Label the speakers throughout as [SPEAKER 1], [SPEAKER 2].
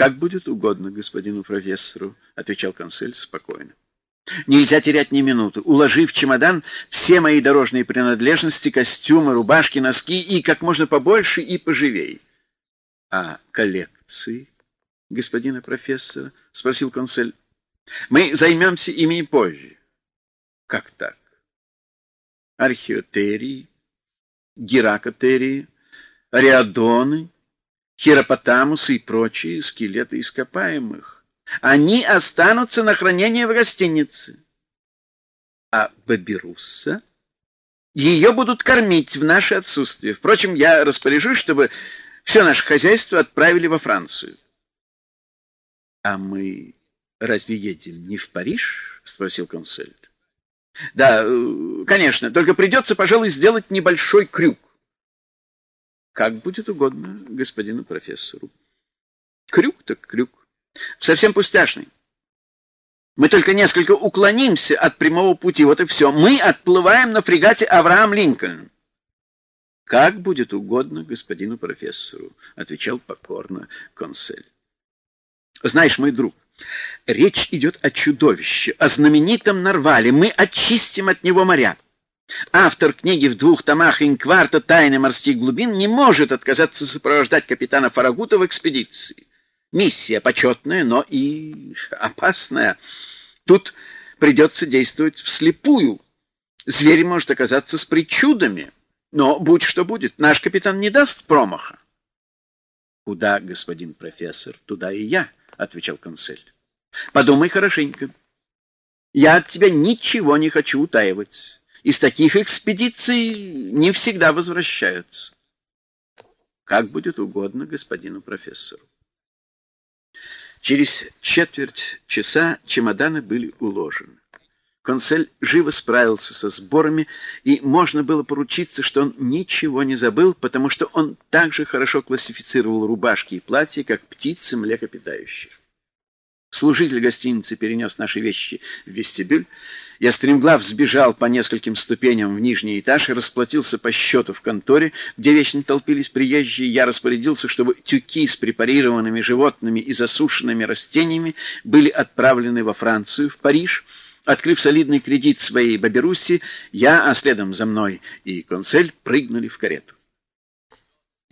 [SPEAKER 1] Как будет угодно господину профессору, отвечал консель спокойно. Нельзя терять ни минуты. Уложив в чемодан все мои дорожные принадлежности, костюмы, рубашки, носки и как можно побольше и поживей. — А коллекции, господина профессора? — спросил консель. — Мы займемся ими позже. — Как так? Археотерии, геракотерии, ариадоны, хиропотамусы и прочие скелеты ископаемых. Они останутся на хранение в гостинице. А Бабирусса? Ее будут кормить в наше отсутствие. Впрочем, я распоряжусь, чтобы все наше хозяйство отправили во Францию. — А мы разве едем не в Париж? — спросил консель. — Да, э, конечно, только придется, пожалуй, сделать небольшой крюк. — Как будет угодно господину профессору. — Крюк так крюк. Совсем пустяшный. Мы только несколько уклонимся от прямого пути, вот и все. Мы отплываем на фрегате Авраам Линкольн. Как будет угодно господину профессору, отвечал покорно консель. Знаешь, мой друг, речь идет о чудовище, о знаменитом Нарвале. Мы очистим от него моря. Автор книги в двух томах «Инкварта. Тайны морских глубин» не может отказаться сопровождать капитана Фарагута в экспедиции. Миссия почетная, но и опасная. Тут придется действовать вслепую. Зверь может оказаться с причудами. Но будь что будет, наш капитан не даст промаха. — Куда, господин профессор, туда и я, — отвечал консель. — Подумай хорошенько. Я от тебя ничего не хочу утаивать. Из таких экспедиций не всегда возвращаются. Как будет угодно господину профессору. Через четверть часа чемоданы были уложены. Консель живо справился со сборами, и можно было поручиться, что он ничего не забыл, потому что он так же хорошо классифицировал рубашки и платья, как птицы млекопитающих. Служитель гостиницы перенес наши вещи в вестибюль. Я стремглав сбежал по нескольким ступеням в нижний этаж и расплатился по счету в конторе, где вечно толпились приезжие. Я распорядился, чтобы тюки с препарированными животными и засушенными растениями были отправлены во Францию, в Париж. Открыв солидный кредит своей Баберусси, я, а следом за мной и консель, прыгнули в карету.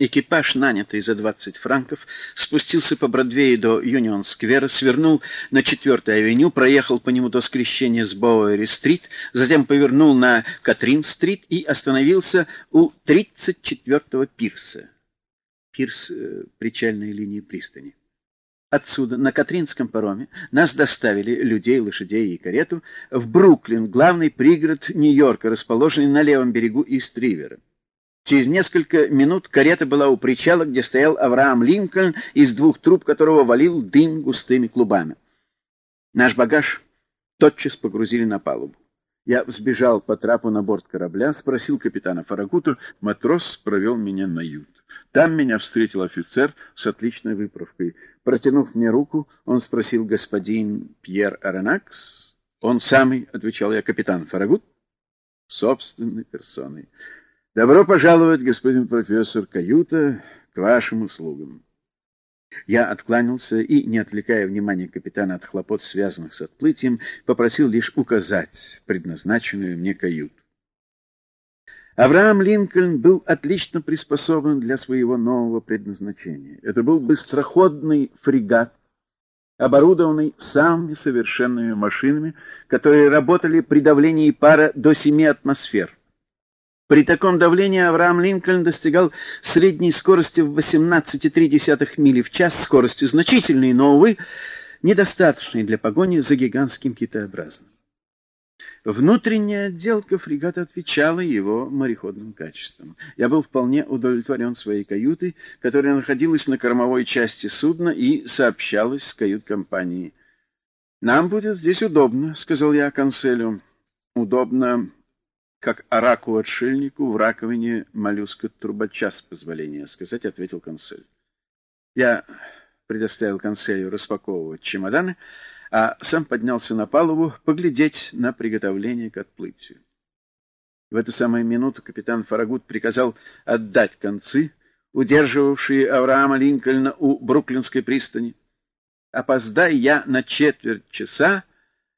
[SPEAKER 1] Экипаж, нанятый за 20 франков, спустился по Бродвею до Юнион-сквера, свернул на 4-й авеню, проехал по нему до скрещения с Боуэри-стрит, затем повернул на Катрин-стрит и остановился у 34-го пирса. Пирс э, — причальной линии пристани. Отсюда, на Катринском пароме, нас доставили, людей, лошадей и карету, в Бруклин, главный пригород Нью-Йорка, расположенный на левом берегу Ист-Ривера. Через несколько минут карета была у причала, где стоял Авраам Линкольн, из двух труб которого валил дым густыми клубами. Наш багаж тотчас погрузили на палубу. Я взбежал по трапу на борт корабля, спросил капитана Фарагуту, матрос провел меня на ют. Там меня встретил офицер с отличной выправкой. Протянув мне руку, он спросил господин Пьер Аренакс. «Он самый», — отвечал я, — «капитан Фарагут?» «Собственной персоной». Добро пожаловать, господин профессор, каюта к вашим услугам. Я откланялся и, не отвлекая внимания капитана от хлопот, связанных с отплытием, попросил лишь указать предназначенную мне каюту. Авраам Линкольн был отлично приспособлен для своего нового предназначения. Это был быстроходный фрегат, оборудованный самыми совершенными машинами, которые работали при давлении пара до 7 атмосфер. При таком давлении Авраам Линкольн достигал средней скорости в 18,3 мили в час, скорости значительной, но, увы, недостаточной для погони за гигантским китообразным. Внутренняя отделка фрегата отвечала его мореходным качествам. Я был вполне удовлетворен своей каютой, которая находилась на кормовой части судна и сообщалась с кают-компанией. «Нам будет здесь удобно», — сказал я конселю. «Удобно как араку-отшельнику в раковине моллюска-трубача, с позволения сказать, — ответил консель. Я предоставил конселю распаковывать чемоданы, а сам поднялся на палубу поглядеть на приготовление к отплытию. В эту самую минуту капитан Фарагут приказал отдать концы, удерживавшие Авраама Линкольна у Бруклинской пристани. Опоздай я на четверть часа,